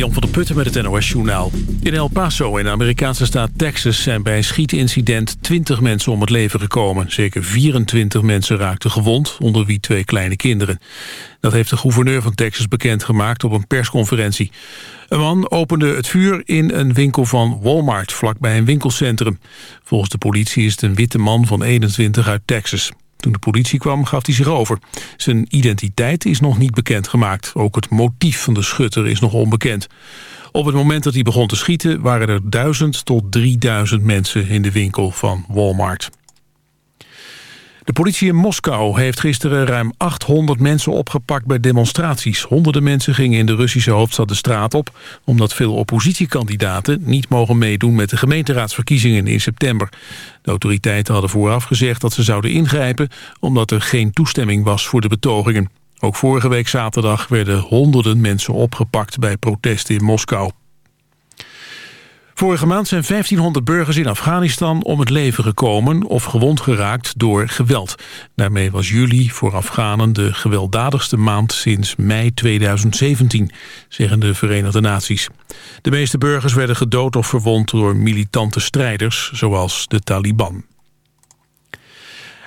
Jan van der Putten met het NOS-journaal. In El Paso in de Amerikaanse staat Texas zijn bij een schietincident 20 mensen om het leven gekomen. Zeker 24 mensen raakten gewond, onder wie twee kleine kinderen. Dat heeft de gouverneur van Texas bekendgemaakt op een persconferentie. Een man opende het vuur in een winkel van Walmart, vlakbij een winkelcentrum. Volgens de politie is het een witte man van 21 uit Texas. Toen de politie kwam gaf hij zich over. Zijn identiteit is nog niet bekendgemaakt. Ook het motief van de schutter is nog onbekend. Op het moment dat hij begon te schieten waren er 1000 tot 3000 mensen in de winkel van Walmart. De politie in Moskou heeft gisteren ruim 800 mensen opgepakt bij demonstraties. Honderden mensen gingen in de Russische hoofdstad de straat op... omdat veel oppositiekandidaten niet mogen meedoen met de gemeenteraadsverkiezingen in september. De autoriteiten hadden vooraf gezegd dat ze zouden ingrijpen... omdat er geen toestemming was voor de betogingen. Ook vorige week zaterdag werden honderden mensen opgepakt bij protesten in Moskou. Vorige maand zijn 1500 burgers in Afghanistan om het leven gekomen of gewond geraakt door geweld. Daarmee was juli voor Afghanen de gewelddadigste maand sinds mei 2017, zeggen de Verenigde Naties. De meeste burgers werden gedood of verwond door militante strijders, zoals de Taliban.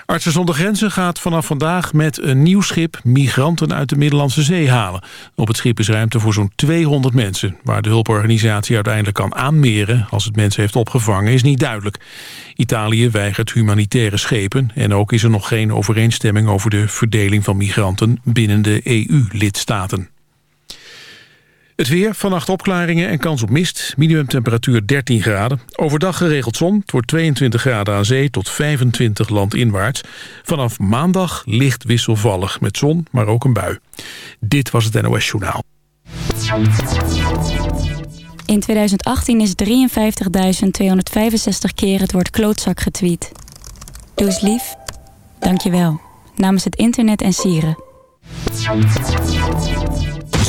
Artsen zonder Grenzen gaat vanaf vandaag met een nieuw schip migranten uit de Middellandse Zee halen. Op het schip is ruimte voor zo'n 200 mensen. Waar de hulporganisatie uiteindelijk kan aanmeren als het mensen heeft opgevangen is niet duidelijk. Italië weigert humanitaire schepen en ook is er nog geen overeenstemming over de verdeling van migranten binnen de EU-lidstaten. Het weer, vannacht opklaringen en kans op mist. Minimumtemperatuur 13 graden. Overdag geregeld zon. Het wordt 22 graden aan zee tot 25 landinwaarts. Vanaf maandag licht wisselvallig met zon, maar ook een bui. Dit was het NOS Journaal. In 2018 is 53.265 keer het woord klootzak getweet. Doe eens lief. Dank je wel. Namens het internet en sieren.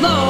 blow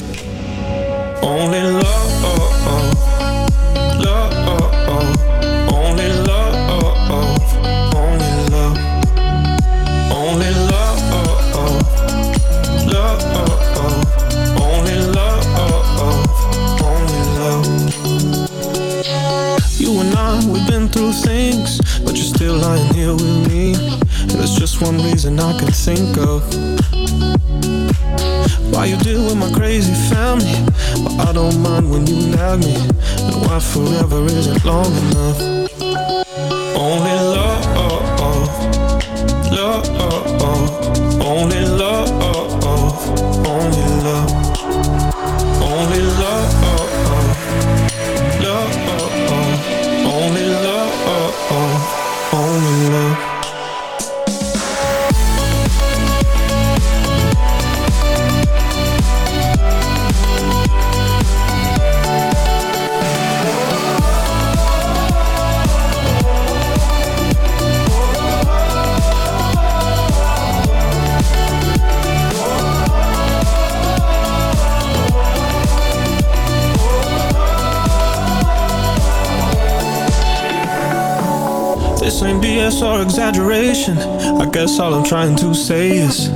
BS or exaggeration. I guess all I'm trying to say is,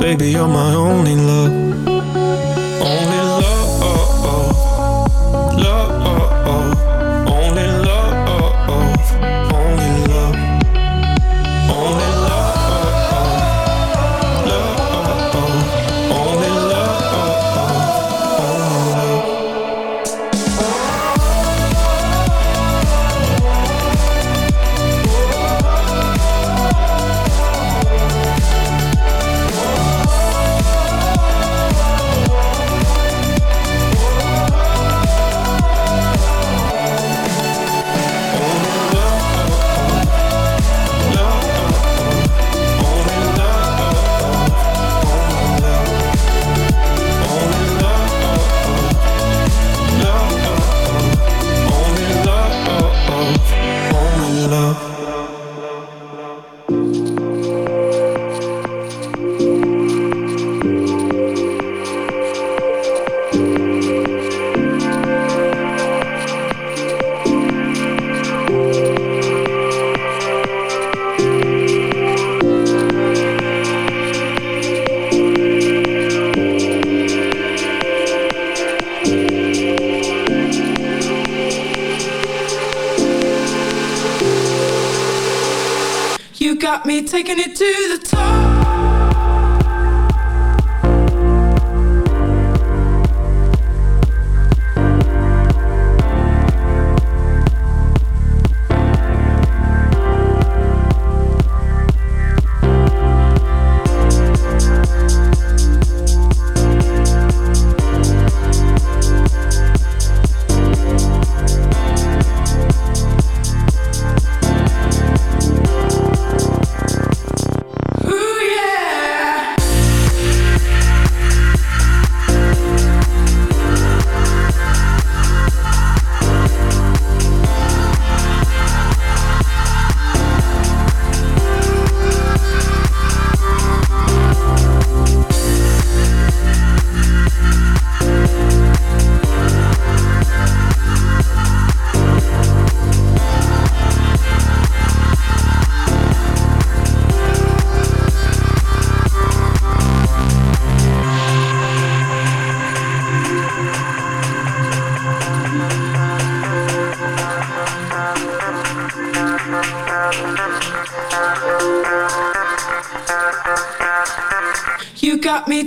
baby, you're my only love, taking it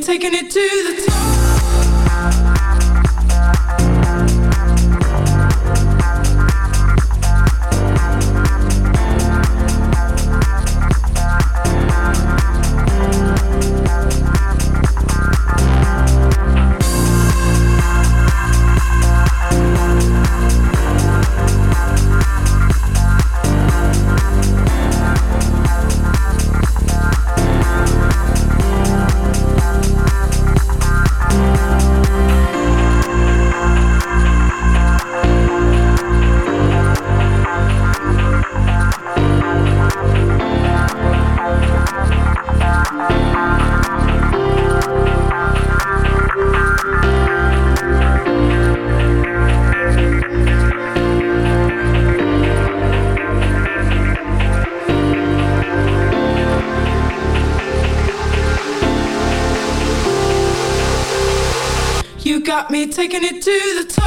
taking it taking it to the top.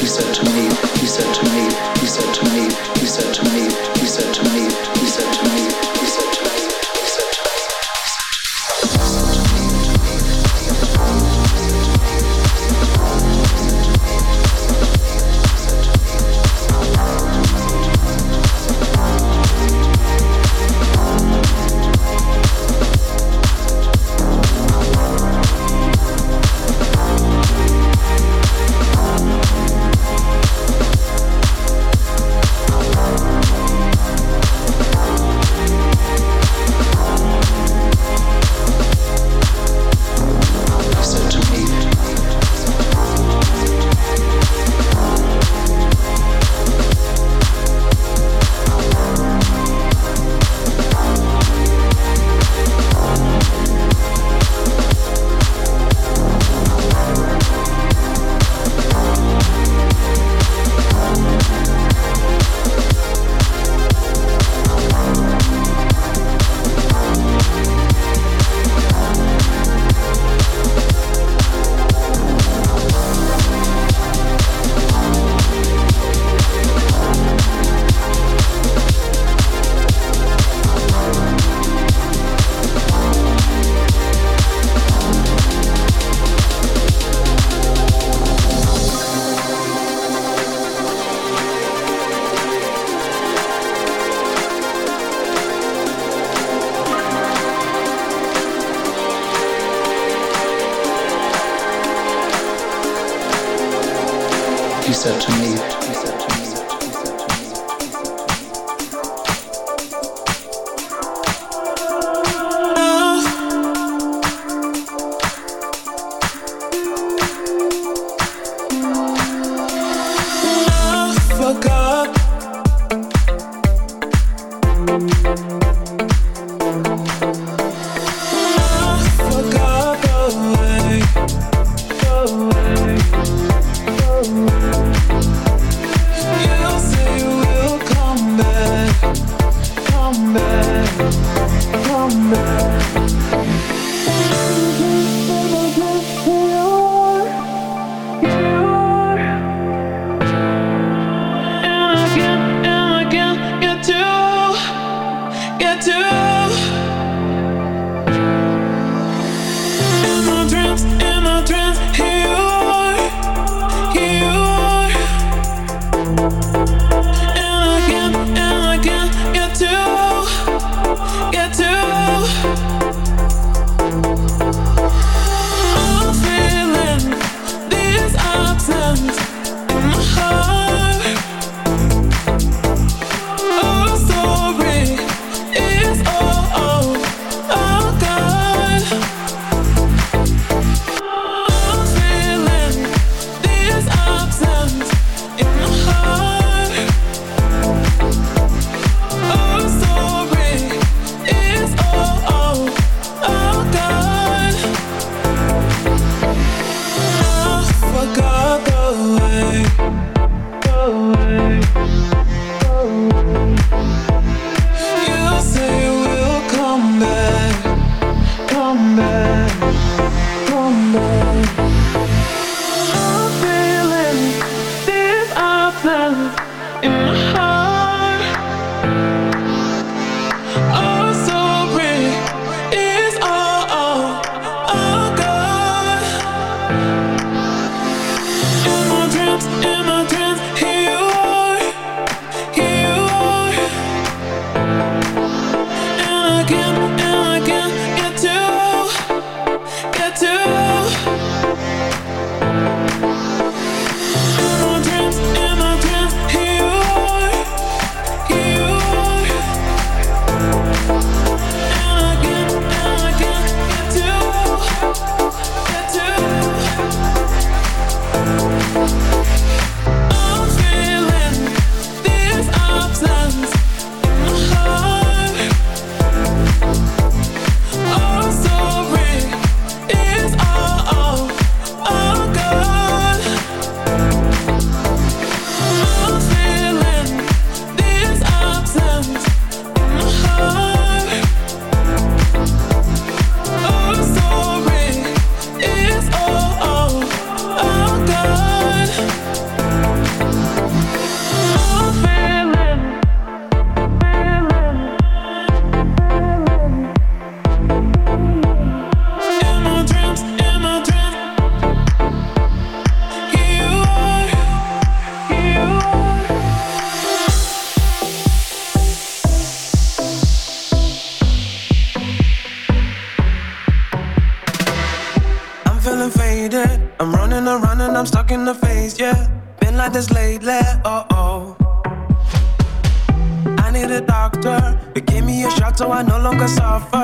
he said to me, he said to me, he said to me, he said to me, he said to me, he said to me.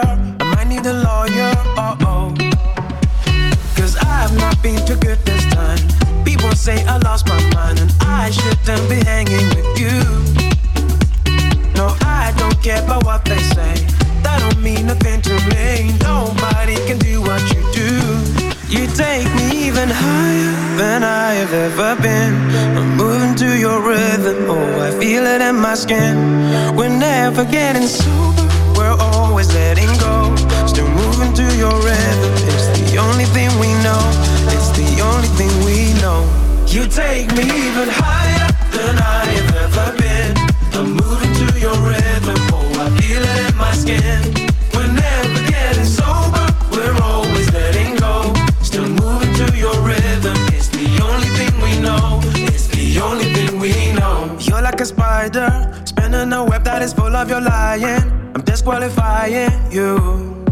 I might need a lawyer, oh oh. Cause I've not been too good this time. People say I lost my mind and I shouldn't be hanging with you. No, I don't care about what they say. That don't mean nothing to me. Nobody can do what you do. You take me even higher than I have ever been. I'm moving to your rhythm. Oh, I feel it in my skin. We're never getting sober. We're always letting go. Still moving to your rhythm. It's the only thing we know. It's the only thing we know. You take me even higher than I have ever been. I'm moving to your rhythm. Oh, I feel it in my skin. We're never getting sober. We're always letting go. Still moving to your rhythm. It's the only thing we know. It's the only thing we know. You're like a spider, spinning a web that is full of your lying. I'm disqualifying you.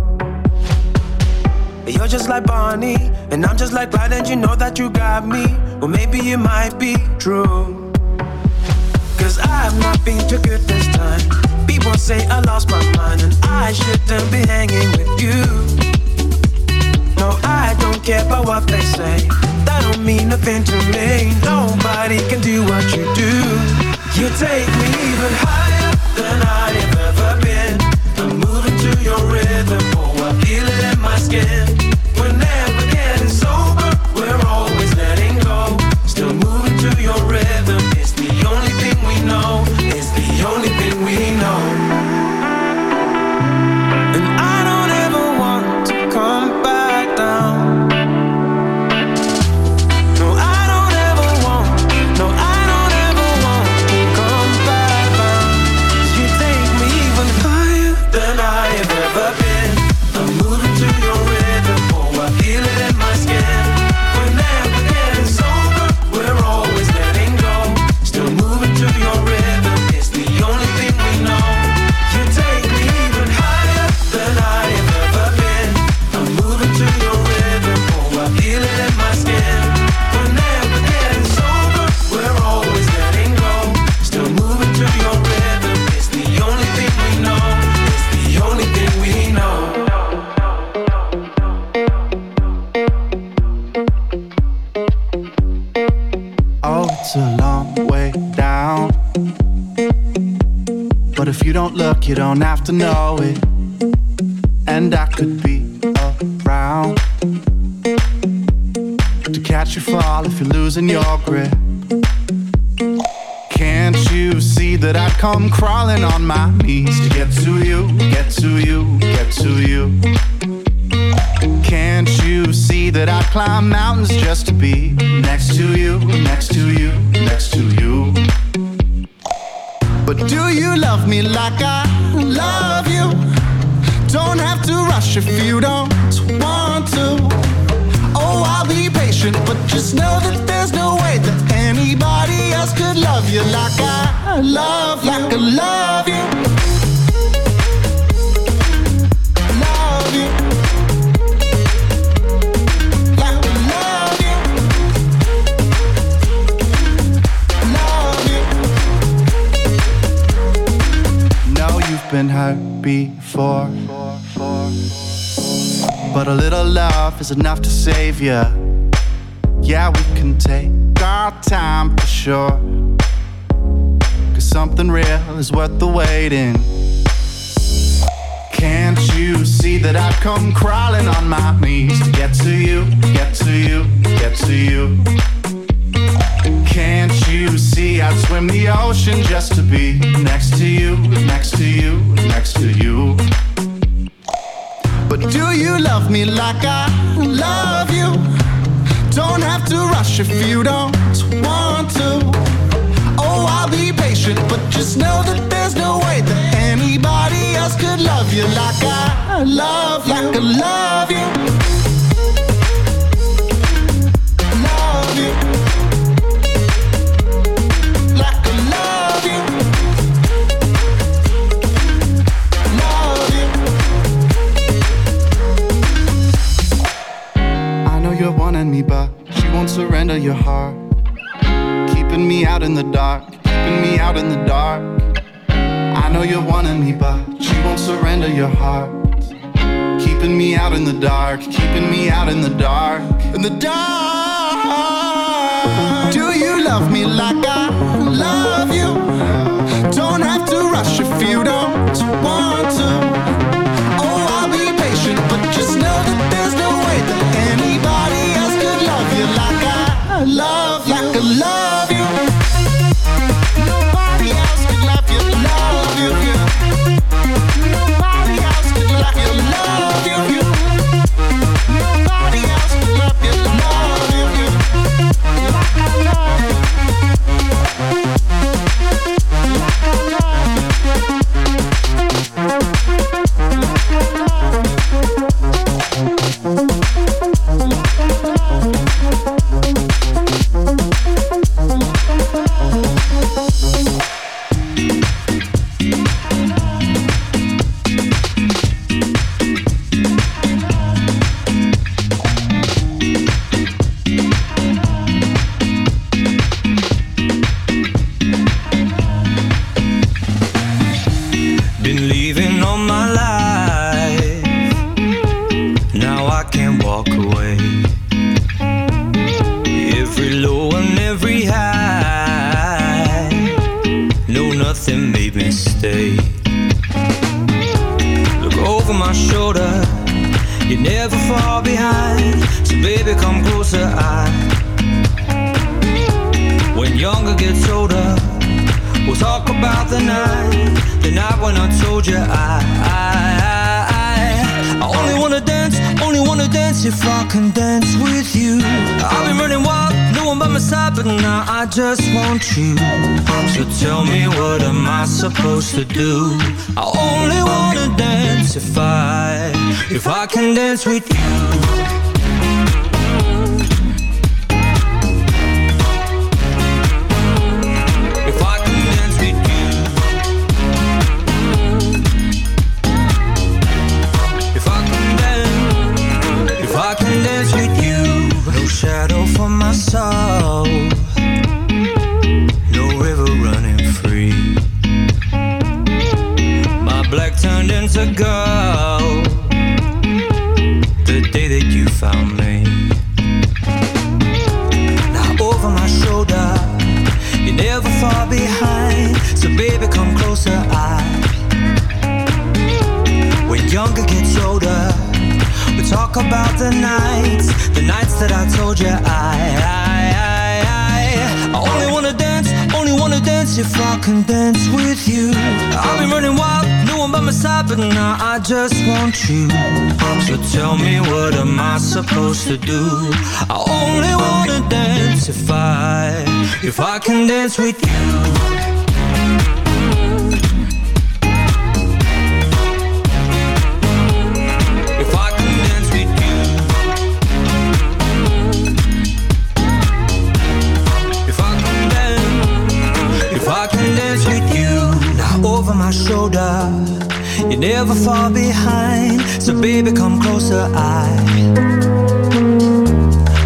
You're just like Bonnie, and I'm just like Clyde, and you know that you got me. Well, maybe it might be true. Cause I've not been too good this time. People say I lost my mind, and I shouldn't be hanging with you. No, I don't care about what they say. That don't mean nothing to me. Nobody can do what you do. You take me even higher to know it. But a little love is enough to save you. Yeah, we can take our time for sure. Cause something real is worth the waiting. Can't you see that I've come crawling on my knees to get to you, get to you, get to you? Can't you see I'd swim the ocean just to be next to you, next to you, next to you? But do you love me like I love you? Don't have to rush if you don't want to. Oh, I'll be patient, but just know that there's no way that anybody else could love you like I love like I love you. Won't surrender your heart. Keeping me out in the dark, keeping me out in the dark. I know you're wanting me, but she won't surrender your heart. Keeping me out in the dark, keeping me out in the dark, in the dark. Do you love me like I love younger gets older, we talk about the nights, the nights that I told you I, I, I, I, I only wanna dance, only wanna dance if I can dance with you. I've been running wild, no one by my side, but now I just want you. So tell me what am I supposed to do? I only wanna dance if I, if I can dance with you. You're never far behind. So baby, come closer. I,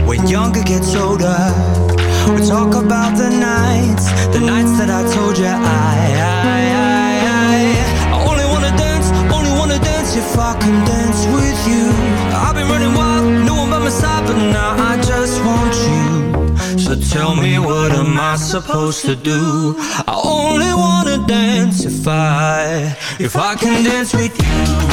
when younger gets older, we talk about the nights, the nights that I told you I, I, I, I, I only wanna dance, only wanna dance if I can dance with you. I've been running wild, no one by my side, but now I just want you. So tell me what am I supposed to do? Only wanna dance if I, if I can dance with you.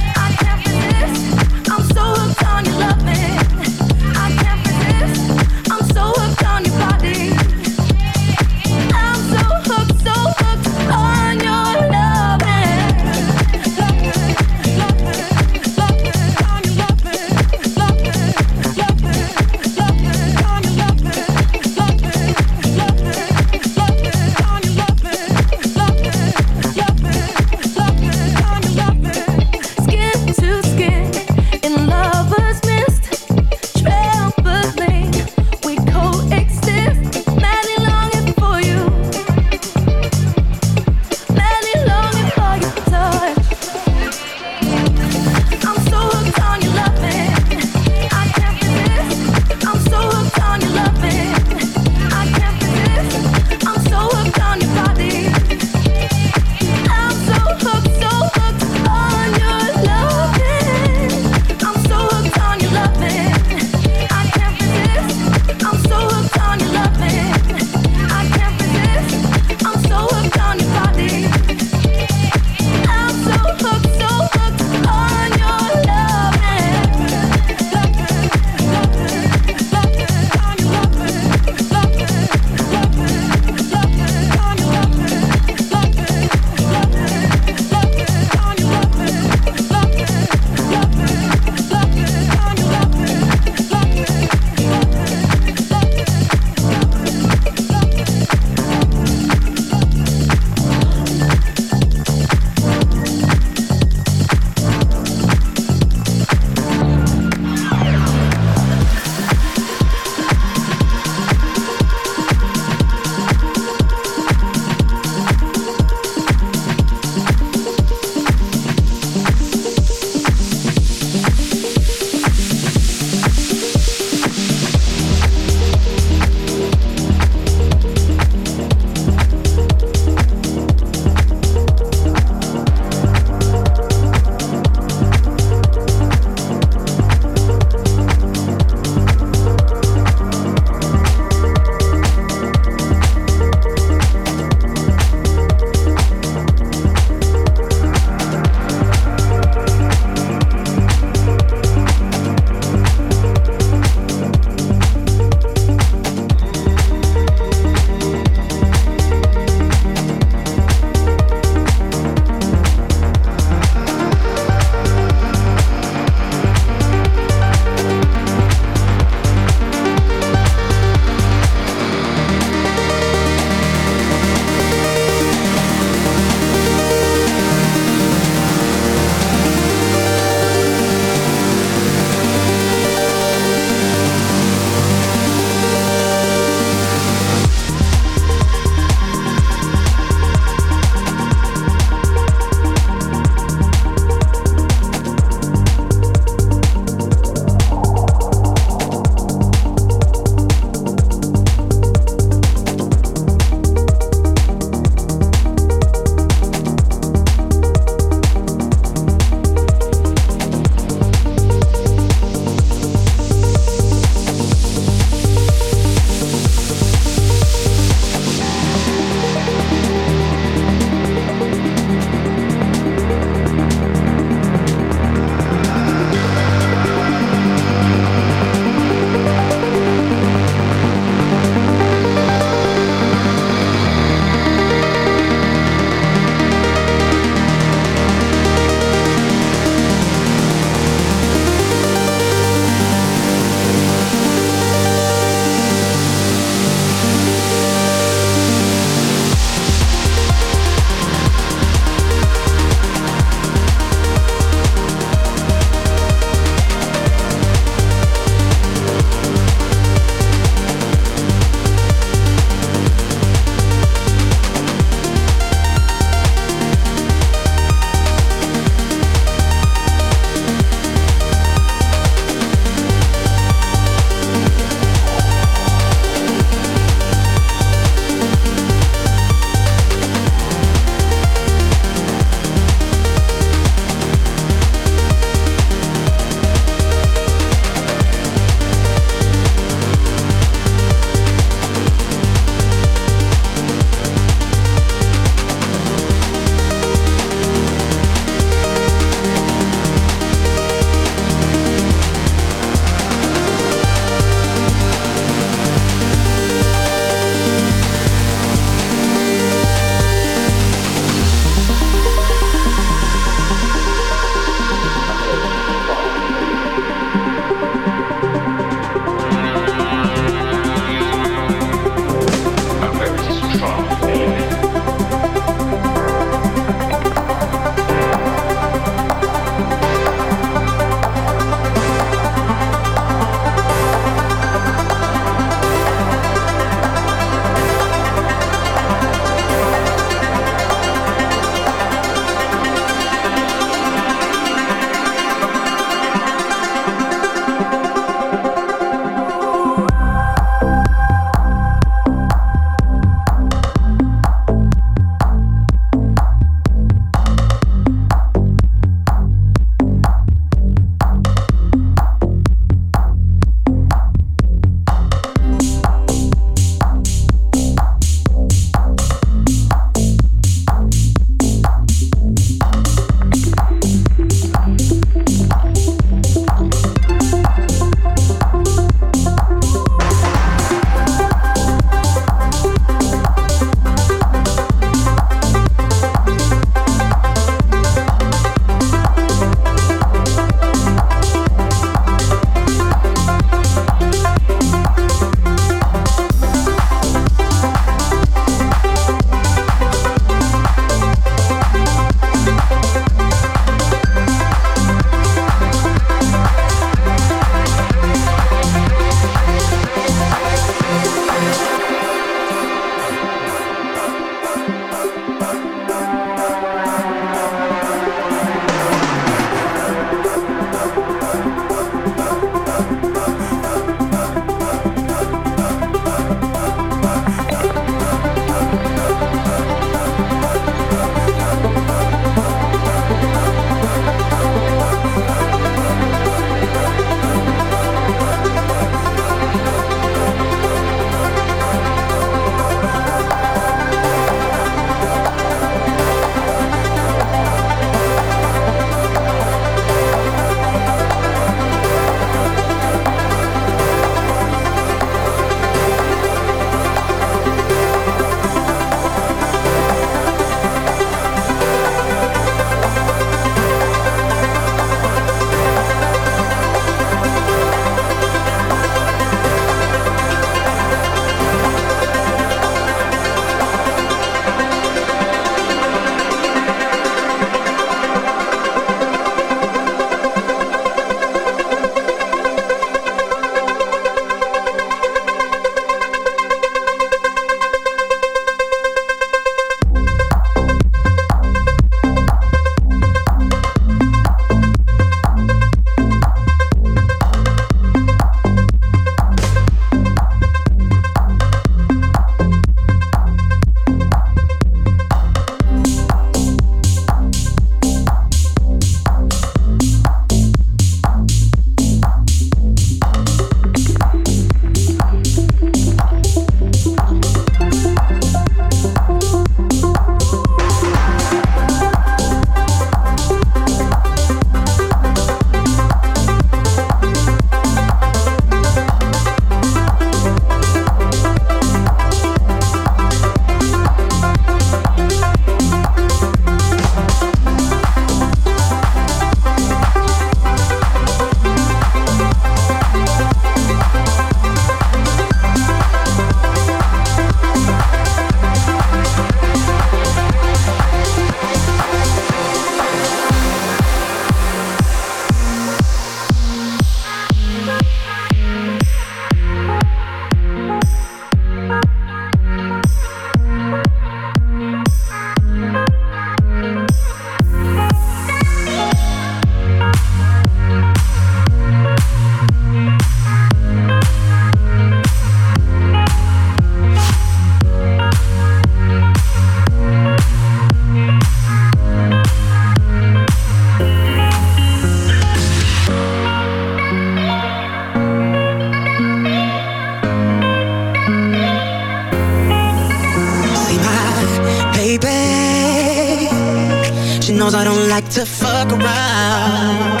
Like to fuck around.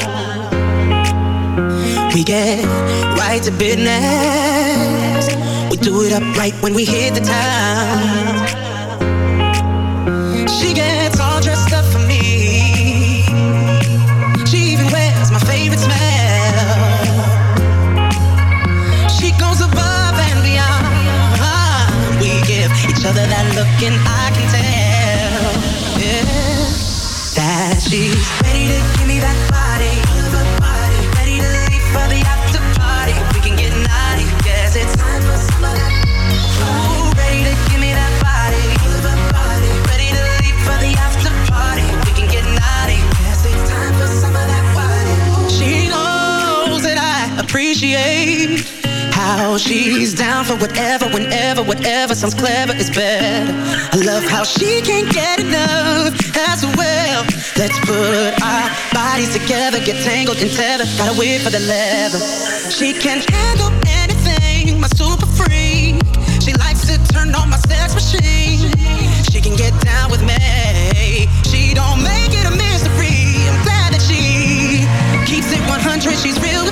We get right to business. We do it up right when we hit the town. She gets all dressed up for me. She even wears my favorite smell. She goes above and beyond. We give each other that look, and I she's down for whatever, whenever, whatever sounds clever is better. I love how she can't get enough as well. Let's put our bodies together, get tangled and tether. Gotta wait for the leather. She can handle anything, my super freak. She likes to turn on my sex machine. She can get down with me. She don't make it a mystery. I'm glad that she keeps it 100. She's real